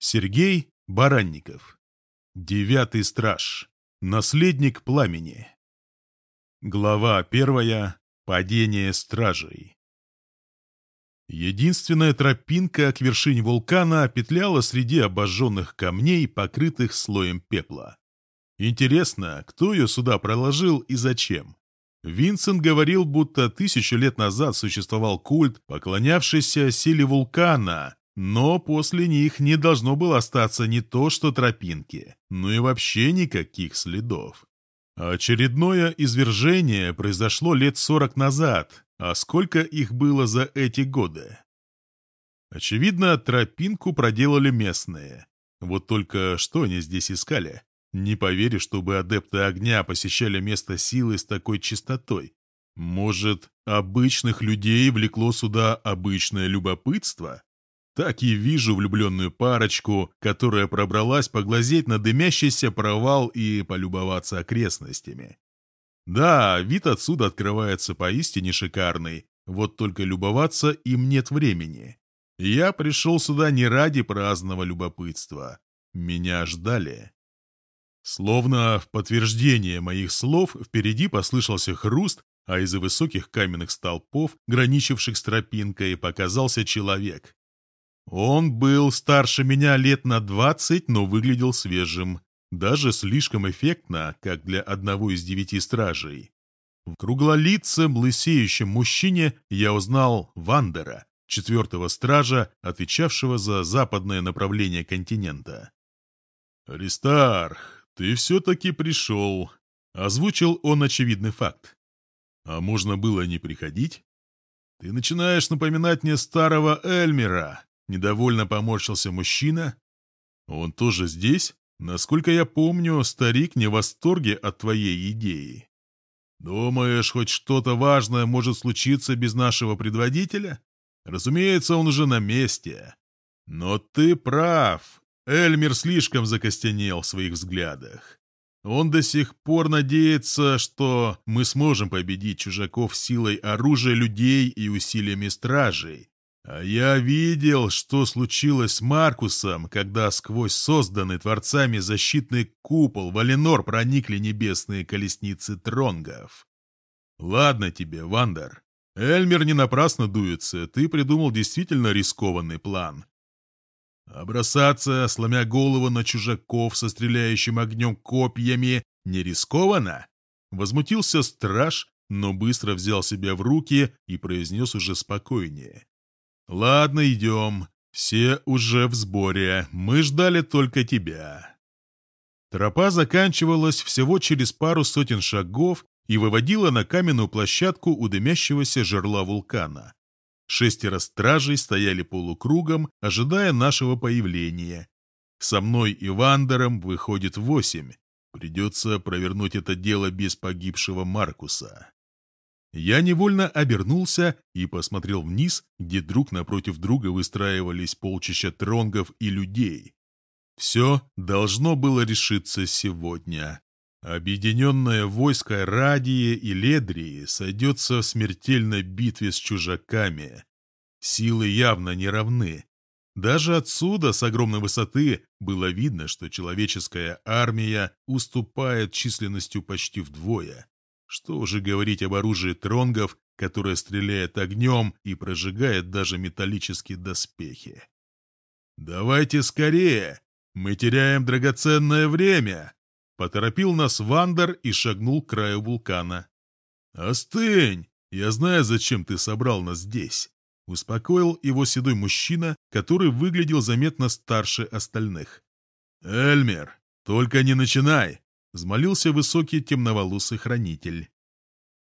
Сергей Баранников. Девятый страж. Наследник пламени. Глава первая. Падение стражей. Единственная тропинка к вершине вулкана петляла среди обожженных камней, покрытых слоем пепла. Интересно, кто ее сюда проложил и зачем? Винсент говорил, будто тысячу лет назад существовал культ, поклонявшийся силе вулкана, но после них не должно было остаться не то что тропинки, но и вообще никаких следов. Очередное извержение произошло лет сорок назад, а сколько их было за эти годы? Очевидно, тропинку проделали местные. Вот только что они здесь искали? Не поверю, чтобы адепты огня посещали место силы с такой чистотой. Может, обычных людей влекло сюда обычное любопытство? Так и вижу влюбленную парочку, которая пробралась поглазеть на дымящийся провал и полюбоваться окрестностями. Да, вид отсюда открывается поистине шикарный, вот только любоваться им нет времени. Я пришел сюда не ради праздного любопытства. Меня ждали. Словно в подтверждение моих слов впереди послышался хруст, а из-за высоких каменных столпов, граничивших с тропинкой, показался человек. Он был старше меня лет на двадцать, но выглядел свежим. Даже слишком эффектно, как для одного из девяти стражей. В круглолицем, лысеющем мужчине я узнал Вандера, четвертого стража, отвечавшего за западное направление континента. «Аристарх, ты все-таки пришел», — озвучил он очевидный факт. «А можно было не приходить?» «Ты начинаешь напоминать мне старого Эльмера», — недовольно поморщился мужчина. «Он тоже здесь?» Насколько я помню, старик не в восторге от твоей идеи. Думаешь, хоть что-то важное может случиться без нашего предводителя? Разумеется, он уже на месте. Но ты прав. Эльмер слишком закостенел в своих взглядах. Он до сих пор надеется, что мы сможем победить чужаков силой оружия людей и усилиями стражей, а я видел, что случилось с Маркусом, когда сквозь созданный творцами защитный купол Валенор проникли небесные колесницы тронгов. Ладно тебе, Вандер. Эльмер не напрасно дуется, ты придумал действительно рискованный план. А сломя голову на чужаков со стреляющим огнем копьями, не рискованно? Возмутился страж, но быстро взял себя в руки и произнес уже спокойнее. «Ладно, идем. Все уже в сборе. Мы ждали только тебя». Тропа заканчивалась всего через пару сотен шагов и выводила на каменную площадку у дымящегося жерла вулкана. Шестеро стражей стояли полукругом, ожидая нашего появления. Со мной и Вандером выходит восемь. Придется провернуть это дело без погибшего Маркуса. Я невольно обернулся и посмотрел вниз, где друг напротив друга выстраивались полчища тронгов и людей. Все должно было решиться сегодня. Объединенное войско Радии и Ледрии сойдется в смертельной битве с чужаками. Силы явно не равны. Даже отсюда, с огромной высоты, было видно, что человеческая армия уступает численностью почти вдвое. Что уже говорить об оружии тронгов, которое стреляет огнем и прожигает даже металлические доспехи. «Давайте скорее! Мы теряем драгоценное время!» Поторопил нас Вандер и шагнул к краю вулкана. «Остынь! Я знаю, зачем ты собрал нас здесь!» Успокоил его седой мужчина, который выглядел заметно старше остальных. «Эльмер, только не начинай! Взмолился высокий темноволосый хранитель.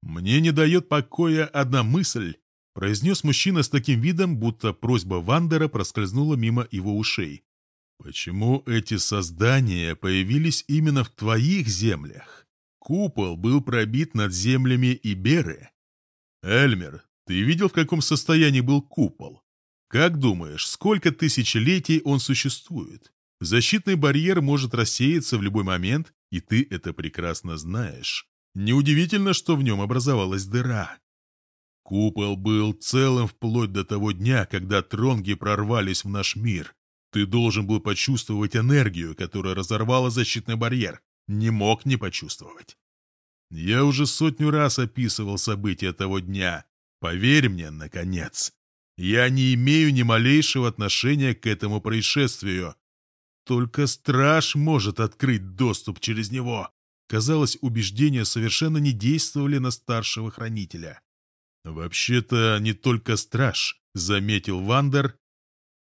«Мне не дает покоя одна мысль», — произнес мужчина с таким видом, будто просьба Вандера проскользнула мимо его ушей. «Почему эти создания появились именно в твоих землях? Купол был пробит над землями Иберы. Эльмер, ты видел, в каком состоянии был купол? Как думаешь, сколько тысячелетий он существует? Защитный барьер может рассеяться в любой момент, и ты это прекрасно знаешь. Неудивительно, что в нем образовалась дыра. Купол был целым вплоть до того дня, когда тронги прорвались в наш мир. Ты должен был почувствовать энергию, которая разорвала защитный барьер. Не мог не почувствовать. Я уже сотню раз описывал события того дня. Поверь мне, наконец. Я не имею ни малейшего отношения к этому происшествию. Только страж может открыть доступ через него. Казалось, убеждения совершенно не действовали на старшего хранителя. «Вообще-то не только страж», — заметил Вандер.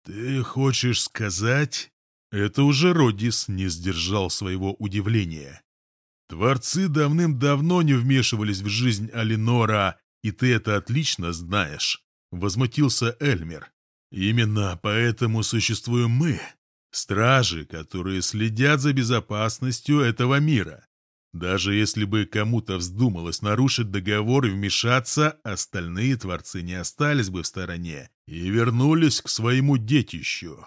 «Ты хочешь сказать...» Это уже Родис не сдержал своего удивления. Творцы давным-давно не вмешивались в жизнь Алинора, и ты это отлично знаешь, — возмутился Эльмер. Именно поэтому существуем мы, стражи, которые следят за безопасностью этого мира. Даже если бы кому-то вздумалось нарушить договор и вмешаться, остальные творцы не остались бы в стороне и вернулись к своему детищу.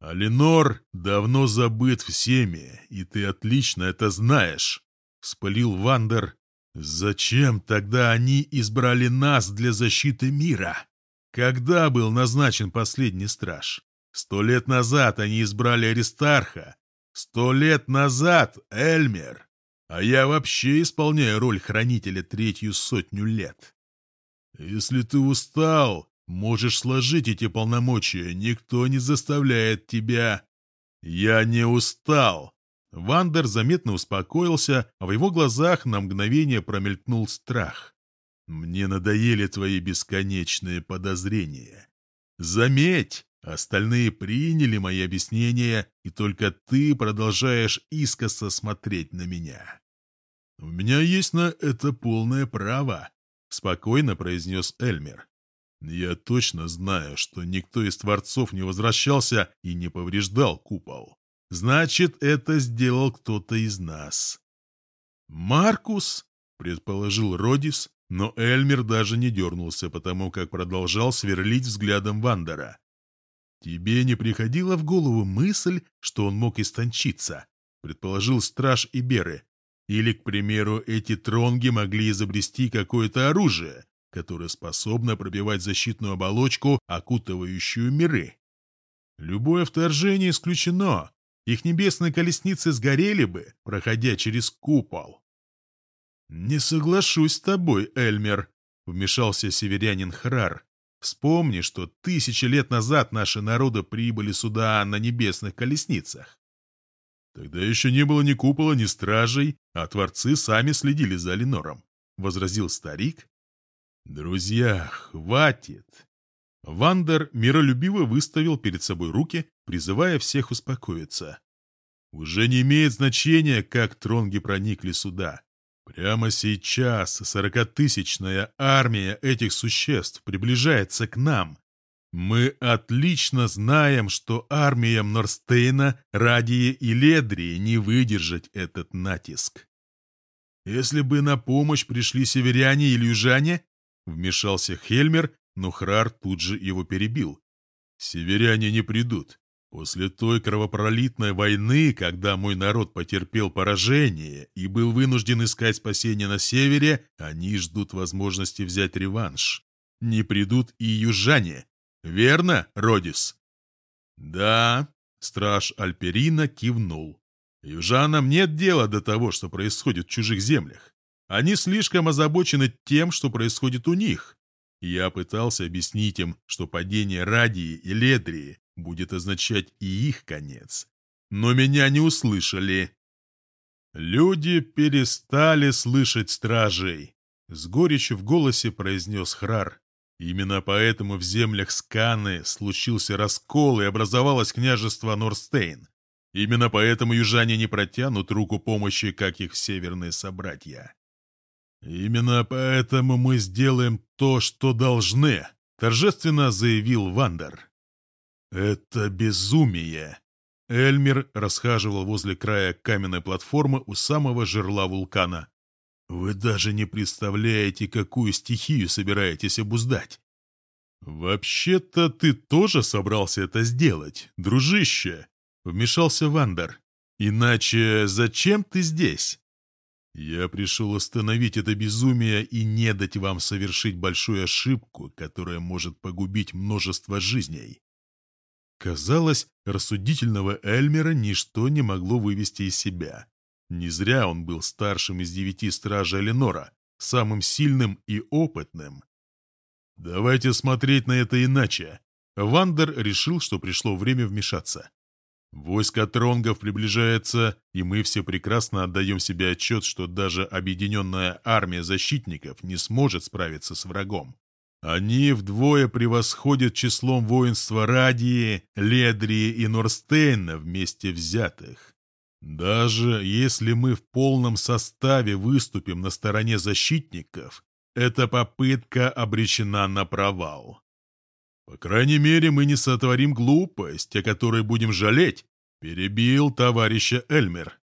Алинор давно забыт всеми, и ты отлично это знаешь, — спалил Вандер. Зачем тогда они избрали нас для защиты мира? Когда был назначен последний страж? Сто лет назад они избрали Аристарха. Сто лет назад Эльмер. А я вообще исполняю роль хранителя третью сотню лет. Если ты устал, можешь сложить эти полномочия, никто не заставляет тебя. Я не устал. Вандер заметно успокоился, а в его глазах на мгновение промелькнул страх. Мне надоели твои бесконечные подозрения. Заметь, остальные приняли мои объяснения, и только ты продолжаешь искоса смотреть на меня. «У меня есть на это полное право», — спокойно произнес Эльмер. «Я точно знаю, что никто из творцов не возвращался и не повреждал купол. Значит, это сделал кто-то из нас». «Маркус?» — предположил Родис, но Эльмер даже не дернулся, потому как продолжал сверлить взглядом Вандера. «Тебе не приходила в голову мысль, что он мог истончиться?» — предположил страж Иберы. Или, к примеру, эти тронги могли изобрести какое-то оружие, которое способно пробивать защитную оболочку, окутывающую миры. Любое вторжение исключено. Их небесные колесницы сгорели бы, проходя через купол. «Не соглашусь с тобой, Эльмер», — вмешался северянин Храр. «Вспомни, что тысячи лет назад наши народы прибыли сюда на небесных колесницах. «Тогда еще не было ни купола, ни стражей, а творцы сами следили за Ленором», — возразил старик. «Друзья, хватит!» Вандер миролюбиво выставил перед собой руки, призывая всех успокоиться. «Уже не имеет значения, как тронги проникли сюда. Прямо сейчас сорокатысячная армия этих существ приближается к нам, мы отлично знаем, что армиям Норстейна, Радии и Ледрии не выдержать этот натиск. Если бы на помощь пришли северяне или южане, вмешался Хельмер, но Храр тут же его перебил. Северяне не придут. После той кровопролитной войны, когда мой народ потерпел поражение и был вынужден искать спасение на севере, они ждут возможности взять реванш. Не придут и южане, Верно, Родис?» «Да», — страж Альперина кивнул. «Южанам нет дела до того, что происходит в чужих землях. Они слишком озабочены тем, что происходит у них. Я пытался объяснить им, что падение Радии и Ледрии будет означать и их конец. Но меня не услышали. Люди перестали слышать стражей. С горечью в голосе произнес Храр. Именно поэтому в землях Сканы случился раскол и образовалось княжество Норстейн. Именно поэтому южане не протянут руку помощи, как их северные собратья. «Именно поэтому мы сделаем то, что должны», — торжественно заявил Вандер. «Это безумие!» Эльмер расхаживал возле края каменной платформы у самого жерла вулкана. Вы даже не представляете, какую стихию собираетесь обуздать. Вообще-то ты тоже собрался это сделать, дружище, вмешался Вандер. Иначе зачем ты здесь? Я пришел остановить это безумие и не дать вам совершить большую ошибку, которая может погубить множество жизней. Казалось, рассудительного Эльмера ничто не могло вывести из себя. Не зря он был старшим из девяти стражей Эленора, самым сильным и опытным. «Давайте смотреть на это иначе». Вандер решил, что пришло время вмешаться. Войско тронгов приближается, и мы все прекрасно отдаем себе отчет, что даже объединенная армия защитников не сможет справиться с врагом. Они вдвое превосходят числом воинства Радии, Ледрии и Норстейна вместе взятых. Даже если мы в полном составе выступим на стороне защитников, эта попытка обречена на провал. По крайней мере, мы не сотворим глупость, о которой будем жалеть, перебил товарища Эльмер.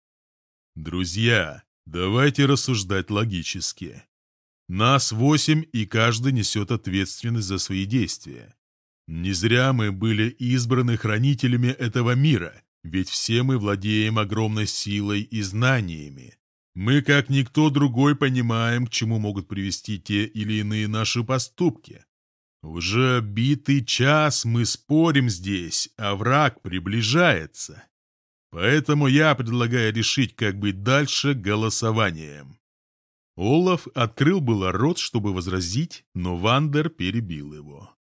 Друзья, давайте рассуждать логически. Нас восемь, и каждый несет ответственность за свои действия. Не зря мы были избраны хранителями этого мира, ведь все мы владеем огромной силой и знаниями. Мы, как никто другой, понимаем, к чему могут привести те или иные наши поступки. Уже битый час мы спорим здесь, а враг приближается. Поэтому я предлагаю решить, как быть дальше голосованием. Олаф открыл было рот, чтобы возразить, но Вандер перебил его.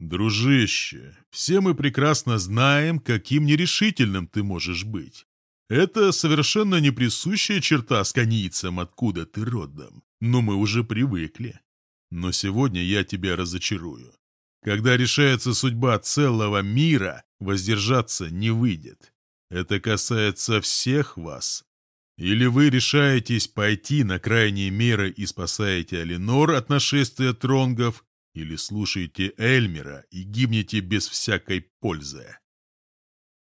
«Дружище, все мы прекрасно знаем, каким нерешительным ты можешь быть. Это совершенно неприсущая черта сканийцам, откуда ты родом, но мы уже привыкли. Но сегодня я тебя разочарую. Когда решается судьба целого мира, воздержаться не выйдет. Это касается всех вас, или вы решаетесь пойти на крайние меры и спасаете Алинор от нашествия тронгов, или слушаете Эльмера и гибнете без всякой пользы.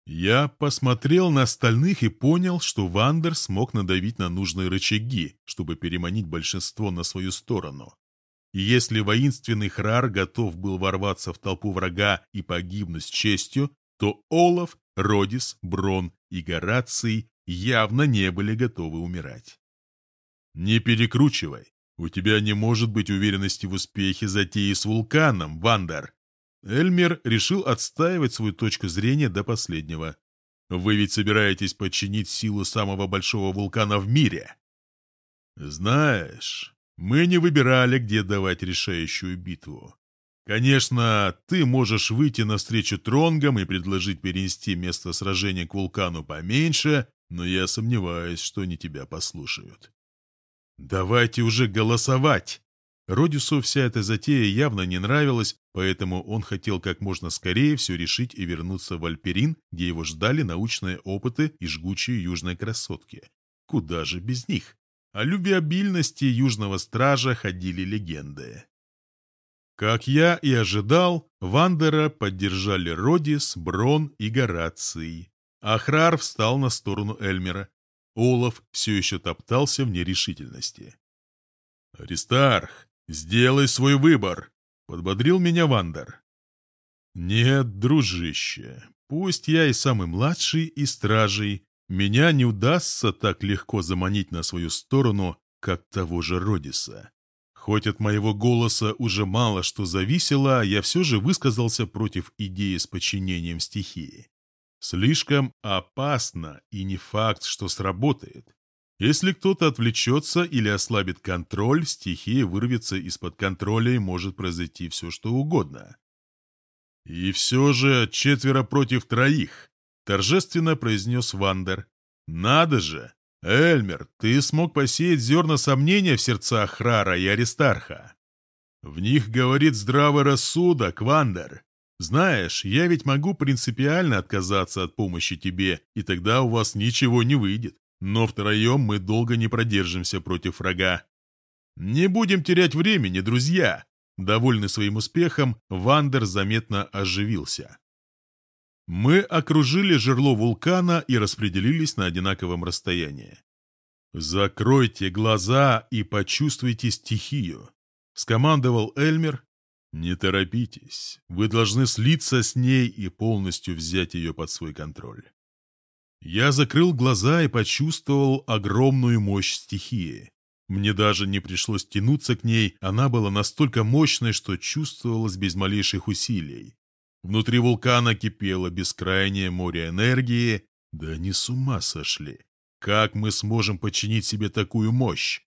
Я посмотрел на остальных и понял, что Вандер смог надавить на нужные рычаги, чтобы переманить большинство на свою сторону. И если воинственный Храр готов был ворваться в толпу врага и погибнуть с честью, то Олаф, Родис, Брон и Гораций явно не были готовы умирать. «Не перекручивай. У тебя не может быть уверенности в успехе затеи с вулканом, Вандер». Эльмер решил отстаивать свою точку зрения до последнего. «Вы ведь собираетесь подчинить силу самого большого вулкана в мире?» «Знаешь, мы не выбирали, где давать решающую битву. Конечно, ты можешь выйти навстречу тронгам и предложить перенести место сражения к вулкану поменьше, но я сомневаюсь, что они тебя послушают. «Давайте уже голосовать!» Родису вся эта затея явно не нравилась, поэтому он хотел как можно скорее все решить и вернуться в Альперин, где его ждали научные опыты и жгучие южные красотки. Куда же без них? О любвеобильности южного стража ходили легенды. Как я и ожидал, Вандера поддержали Родис, Брон и Гораций. Ахрар встал на сторону Эльмера. Олаф все еще топтался в нерешительности. «Аристарх, сделай свой выбор!» — подбодрил меня Вандер. «Нет, дружище, пусть я и самый младший из стражей, меня не удастся так легко заманить на свою сторону, как того же Родиса. Хоть от моего голоса уже мало что зависело, я все же высказался против идеи с подчинением стихии. Слишком опасно и не факт, что сработает. Если кто-то отвлечется или ослабит контроль, стихия вырвется из-под контроля и может произойти все, что угодно. «И все же четверо против троих», — торжественно произнес Вандер. «Надо же! Эльмер, ты смог посеять зерна сомнения в сердцах Храра и Аристарха. В них говорит здравый рассудок, Вандер. Знаешь, я ведь могу принципиально отказаться от помощи тебе, и тогда у вас ничего не выйдет. Но втроем мы долго не продержимся против врага. Не будем терять времени, друзья. Довольный своим успехом, Вандер заметно оживился. Мы окружили жерло вулкана и распределились на одинаковом расстоянии. «Закройте глаза и почувствуйте стихию», — скомандовал Эльмер, не торопитесь, вы должны слиться с ней и полностью взять ее под свой контроль. Я закрыл глаза и почувствовал огромную мощь стихии. Мне даже не пришлось тянуться к ней, она была настолько мощной, что чувствовалась без малейших усилий. Внутри вулкана кипело бескрайнее море энергии. Да они с ума сошли. Как мы сможем подчинить себе такую мощь?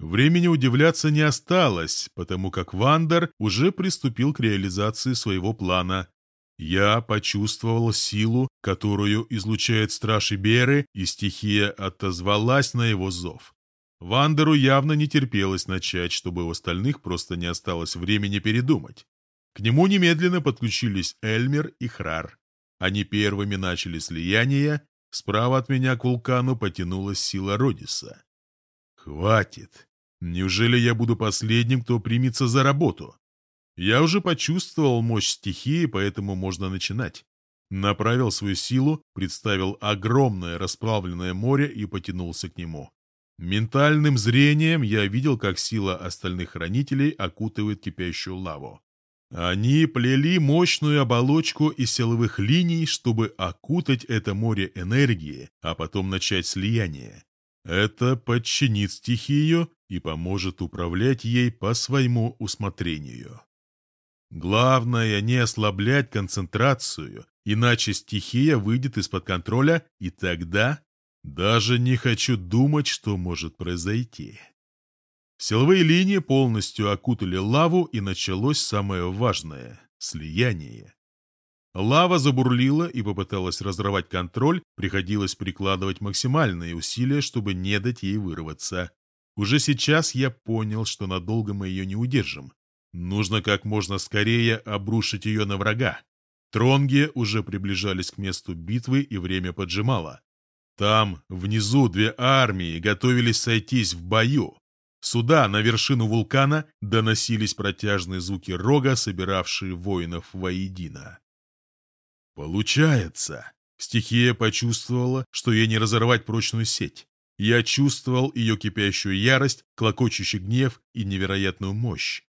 Времени удивляться не осталось, потому как Вандер уже приступил к реализации своего плана. Я почувствовал силу, которую излучает страж Беры, и стихия отозвалась на его зов. Вандеру явно не терпелось начать, чтобы у остальных просто не осталось времени передумать. К нему немедленно подключились Эльмер и Храр. Они первыми начали слияние, справа от меня к вулкану потянулась сила Родиса. «Хватит! Неужели я буду последним, кто примется за работу? Я уже почувствовал мощь стихии, поэтому можно начинать. Направил свою силу, представил огромное расплавленное море и потянулся к нему. Ментальным зрением я видел, как сила остальных хранителей окутывает кипящую лаву. Они плели мощную оболочку из силовых линий, чтобы окутать это море энергии, а потом начать слияние. Это подчинит стихию и поможет управлять ей по своему усмотрению. Главное не ослаблять концентрацию, иначе стихия выйдет из-под контроля, и тогда даже не хочу думать, что может произойти. Силовые линии полностью окутали лаву, и началось самое важное — слияние. Лава забурлила и попыталась разорвать контроль, приходилось прикладывать максимальные усилия, чтобы не дать ей вырваться. Уже сейчас я понял, что надолго мы ее не удержим. Нужно как можно скорее обрушить ее на врага. Тронги уже приближались к месту битвы, и время поджимало. Там, внизу, две армии готовились сойтись в бою. Сюда, на вершину вулкана, доносились протяжные звуки рога, собиравшие воинов воедино. Получается, стихия почувствовала, что ей не разорвать прочную сеть. Я чувствовал ее кипящую ярость, клокочущий гнев и невероятную мощь.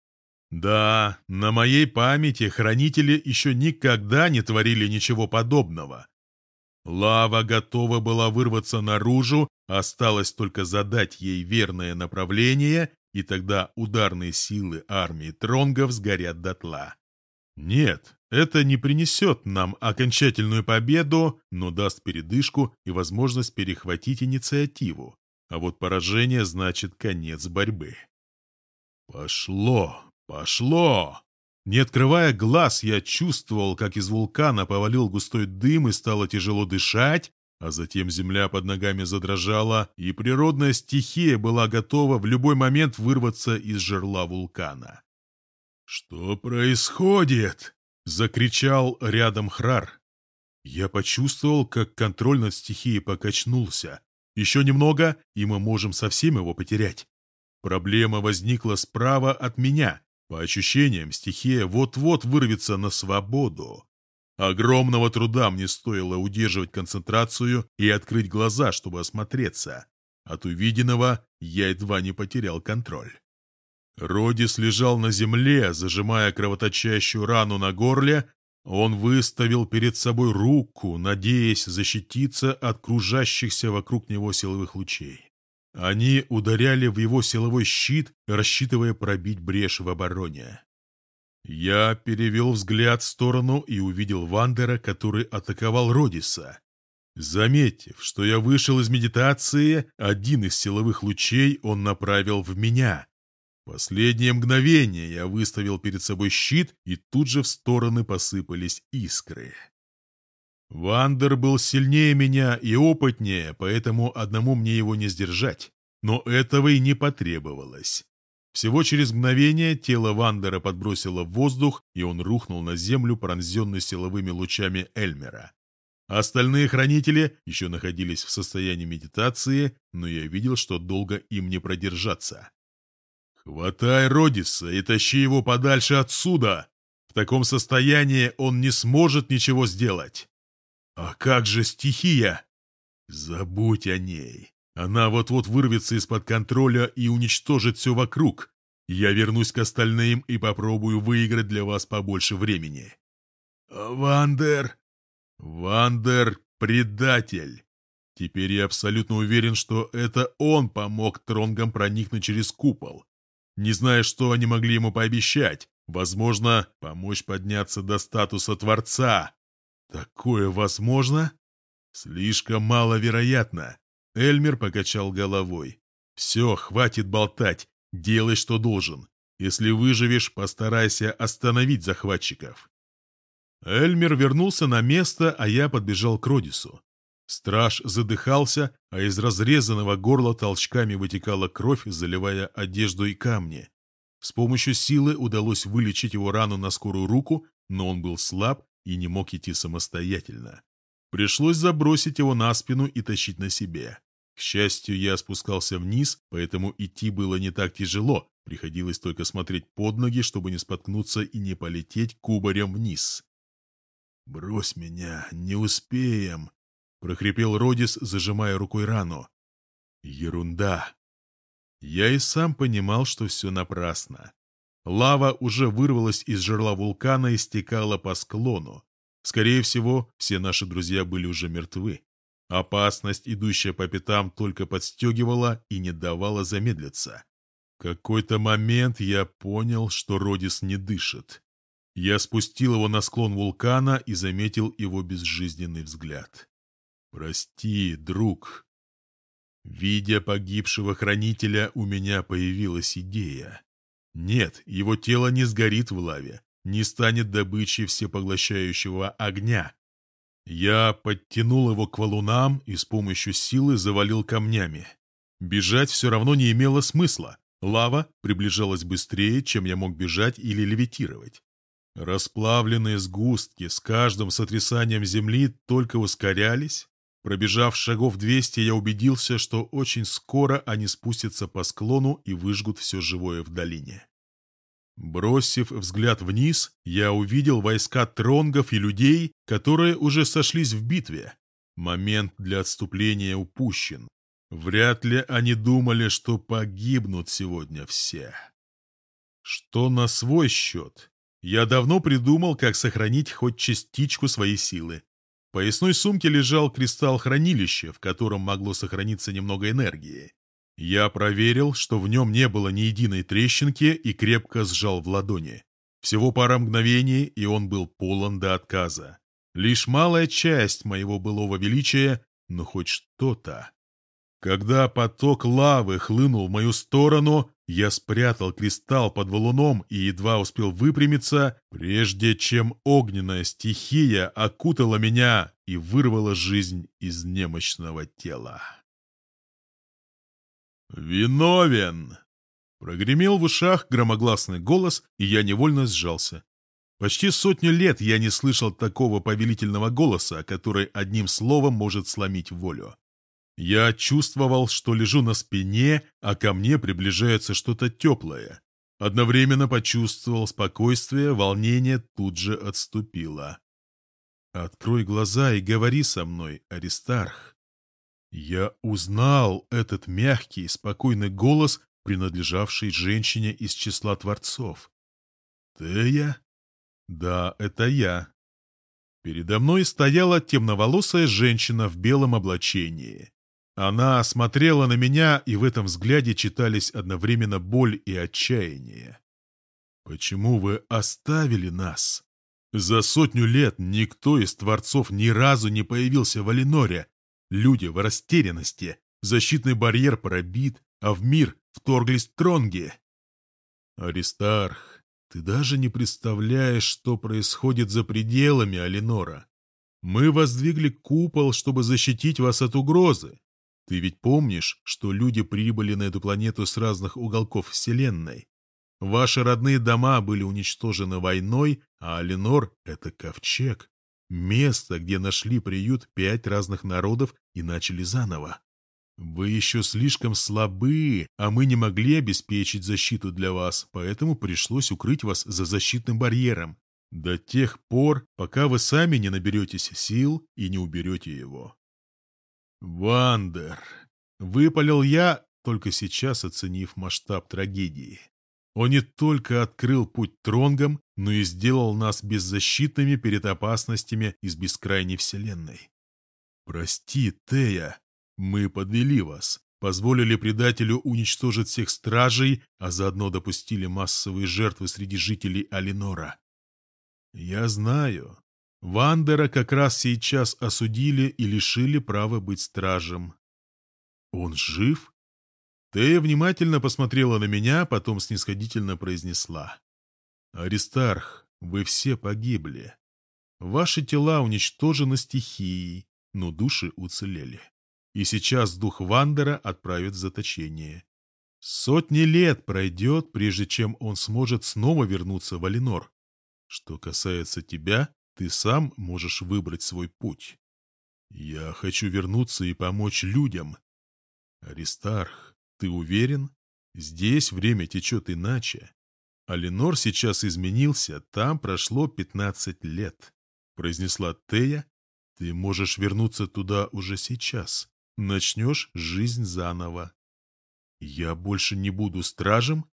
Да, на моей памяти хранители еще никогда не творили ничего подобного. Лава готова была вырваться наружу, осталось только задать ей верное направление, и тогда ударные силы армии Тронгов сгорят дотла. Нет, это не принесет нам окончательную победу, но даст передышку и возможность перехватить инициативу. А вот поражение значит конец борьбы. Пошло, пошло! Не открывая глаз, я чувствовал, как из вулкана повалил густой дым и стало тяжело дышать, а затем земля под ногами задрожала, и природная стихия была готова в любой момент вырваться из жерла вулкана. «Что происходит?» — закричал рядом Храр. Я почувствовал, как контроль над стихией покачнулся. Еще немного, и мы можем совсем его потерять. Проблема возникла справа от меня. По ощущениям, стихия вот-вот вырвется на свободу. Огромного труда мне стоило удерживать концентрацию и открыть глаза, чтобы осмотреться. От увиденного я едва не потерял контроль. Родис лежал на земле, зажимая кровоточащую рану на горле. Он выставил перед собой руку, надеясь защититься от кружащихся вокруг него силовых лучей. Они ударяли в его силовой щит, рассчитывая пробить брешь в обороне. Я перевел взгляд в сторону и увидел Вандера, который атаковал Родиса. Заметив, что я вышел из медитации, один из силовых лучей он направил в меня, Последнее мгновение я выставил перед собой щит, и тут же в стороны посыпались искры. Вандер был сильнее меня и опытнее, поэтому одному мне его не сдержать. Но этого и не потребовалось. Всего через мгновение тело Вандера подбросило в воздух, и он рухнул на землю, пронзенный силовыми лучами Эльмера. Остальные хранители еще находились в состоянии медитации, но я видел, что долго им не продержаться. «Хватай Родиса и тащи его подальше отсюда! В таком состоянии он не сможет ничего сделать!» «А как же стихия?» «Забудь о ней. Она вот-вот вырвется из-под контроля и уничтожит все вокруг. Я вернусь к остальным и попробую выиграть для вас побольше времени». «Вандер...» «Вандер — предатель!» Теперь я абсолютно уверен, что это он помог Тронгам проникнуть через купол. Не зная, что они могли ему пообещать, Возможно, помочь подняться до статуса Творца. Такое возможно? Слишком маловероятно. Эльмер покачал головой. Все, хватит болтать. Делай, что должен. Если выживешь, постарайся остановить захватчиков. Эльмер вернулся на место, а я подбежал к Родису. Страж задыхался, а из разрезанного горла толчками вытекала кровь, заливая одежду и камни. С помощью силы удалось вылечить его рану на скорую руку, но он был слаб и не мог идти самостоятельно. Пришлось забросить его на спину и тащить на себе. К счастью, я спускался вниз, поэтому идти было не так тяжело, приходилось только смотреть под ноги, чтобы не споткнуться и не полететь кубарем вниз. «Брось меня, не успеем!» — прохрипел Родис, зажимая рукой рану. «Ерунда!» Я и сам понимал, что все напрасно. Лава уже вырвалась из жерла вулкана и стекала по склону. Скорее всего, все наши друзья были уже мертвы. Опасность, идущая по пятам, только подстегивала и не давала замедлиться. В какой-то момент я понял, что Родис не дышит. Я спустил его на склон вулкана и заметил его безжизненный взгляд. «Прости, друг». Видя погибшего хранителя, у меня появилась идея. Нет, его тело не сгорит в лаве, не станет добычей всепоглощающего огня. Я подтянул его к валунам и с помощью силы завалил камнями. Бежать все равно не имело смысла. Лава приближалась быстрее, чем я мог бежать или левитировать. Расплавленные сгустки с каждым сотрясанием земли только ускорялись, Пробежав шагов 200, я убедился, что очень скоро они спустятся по склону и выжгут все живое в долине. Бросив взгляд вниз, я увидел войска тронгов и людей, которые уже сошлись в битве. Момент для отступления упущен. Вряд ли они думали, что погибнут сегодня все. Что на свой счет? Я давно придумал, как сохранить хоть частичку своей силы. Поясной сумке лежал кристалл хранилища, в котором могло сохраниться немного энергии. Я проверил, что в нем не было ни единой трещинки и крепко сжал в ладони. Всего пара мгновений, и он был полон до отказа. Лишь малая часть моего былого величия, но хоть что-то. Когда поток лавы хлынул в мою сторону, я спрятал кристалл под валуном и едва успел выпрямиться, прежде чем огненная стихия окутала меня и вырвала жизнь из немощного тела. «Виновен!» Прогремел в ушах громогласный голос, и я невольно сжался. Почти сотню лет я не слышал такого повелительного голоса, который одним словом может сломить волю. Я чувствовал, что лежу на спине, а ко мне приближается что-то теплое. Одновременно почувствовал спокойствие, волнение тут же отступило. «Открой глаза и говори со мной, Аристарх». Я узнал этот мягкий, спокойный голос, принадлежавший женщине из числа творцов. «Тея?» «Да, это я». Передо мной стояла темноволосая женщина в белом облачении. Она смотрела на меня, и в этом взгляде читались одновременно боль и отчаяние. «Почему вы оставили нас? За сотню лет никто из творцов ни разу не появился в Алиноре. Люди в растерянности, защитный барьер пробит, а в мир вторглись тронги. Аристарх, ты даже не представляешь, что происходит за пределами Алинора. Мы воздвигли купол, чтобы защитить вас от угрозы. Ты ведь помнишь, что люди прибыли на эту планету с разных уголков Вселенной? Ваши родные дома были уничтожены войной, а Алинор — это ковчег. Место, где нашли приют пять разных народов и начали заново. Вы еще слишком слабы, а мы не могли обеспечить защиту для вас, поэтому пришлось укрыть вас за защитным барьером. До тех пор, пока вы сами не наберетесь сил и не уберете его. «Вандер!» — выпалил я, только сейчас оценив масштаб трагедии. Он не только открыл путь тронгам, но и сделал нас беззащитными перед опасностями из бескрайней вселенной. «Прости, Тея, мы подвели вас. позволили предателю уничтожить всех стражей, а заодно допустили массовые жертвы среди жителей Алинора. Я знаю, Вандера как раз сейчас осудили и лишили права быть стражем. Он жив? Тея внимательно посмотрела на меня, потом снисходительно произнесла. «Аристарх, вы все погибли. Ваши тела уничтожены стихией, но души уцелели. И сейчас дух Вандера отправят в заточение. Сотни лет пройдет, прежде чем он сможет снова вернуться в Алинор. Что касается тебя, ты сам можешь выбрать свой путь. Я хочу вернуться и помочь людям. Аристарх, ты уверен? Здесь время течет иначе. Алинор сейчас изменился, там прошло пятнадцать лет произнесла Тея, ты можешь вернуться туда уже сейчас. Начнешь жизнь заново. Я больше не буду стражем?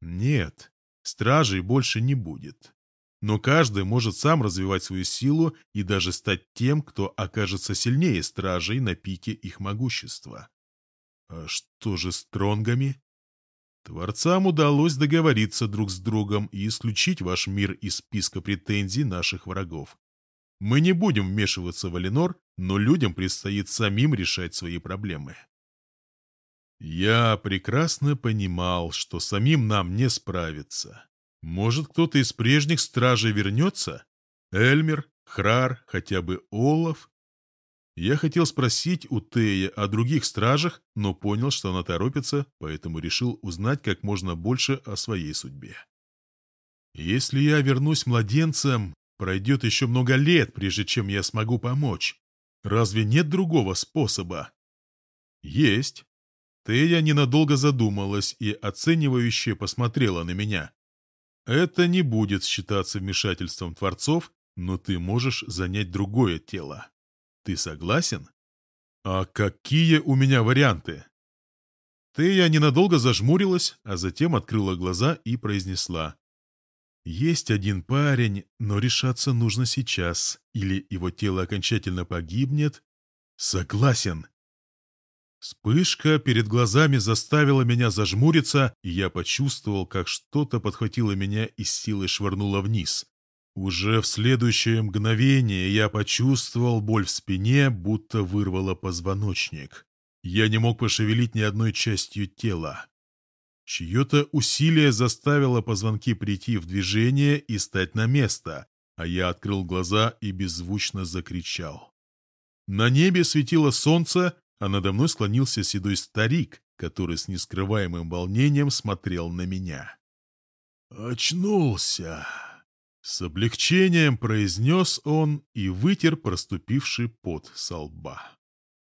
Нет, стражей больше не будет. Но каждый может сам развивать свою силу и даже стать тем, кто окажется сильнее стражей на пике их могущества. А что же с тронгами? Творцам удалось договориться друг с другом и исключить ваш мир из списка претензий наших врагов. Мы не будем вмешиваться в Эленор, но людям предстоит самим решать свои проблемы. Я прекрасно понимал, что самим нам не справиться. Может, кто-то из прежних стражей вернется? Эльмер, Храр, хотя бы Олаф? Я хотел спросить у Тея о других стражах, но понял, что она торопится, поэтому решил узнать как можно больше о своей судьбе. Если я вернусь младенцем, пройдет еще много лет, прежде чем я смогу помочь. Разве нет другого способа? Есть. Тея ненадолго задумалась и оценивающе посмотрела на меня. Это не будет считаться вмешательством творцов, но ты можешь занять другое тело. Ты согласен? А какие у меня варианты? Тея ненадолго зажмурилась, а затем открыла глаза и произнесла. Есть один парень, но решаться нужно сейчас, или его тело окончательно погибнет. Согласен. Вспышка перед глазами заставила меня зажмуриться, и я почувствовал, как что-то подхватило меня и силой швырнуло вниз. Уже в следующее мгновение я почувствовал боль в спине, будто вырвало позвоночник. Я не мог пошевелить ни одной частью тела. Чье-то усилие заставило позвонки прийти в движение и стать на место, а я открыл глаза и беззвучно закричал. На небе светило солнце, а надо мной склонился седой старик, который с нескрываемым волнением смотрел на меня. «Очнулся!» С облегчением произнес он и вытер проступивший пот со лба.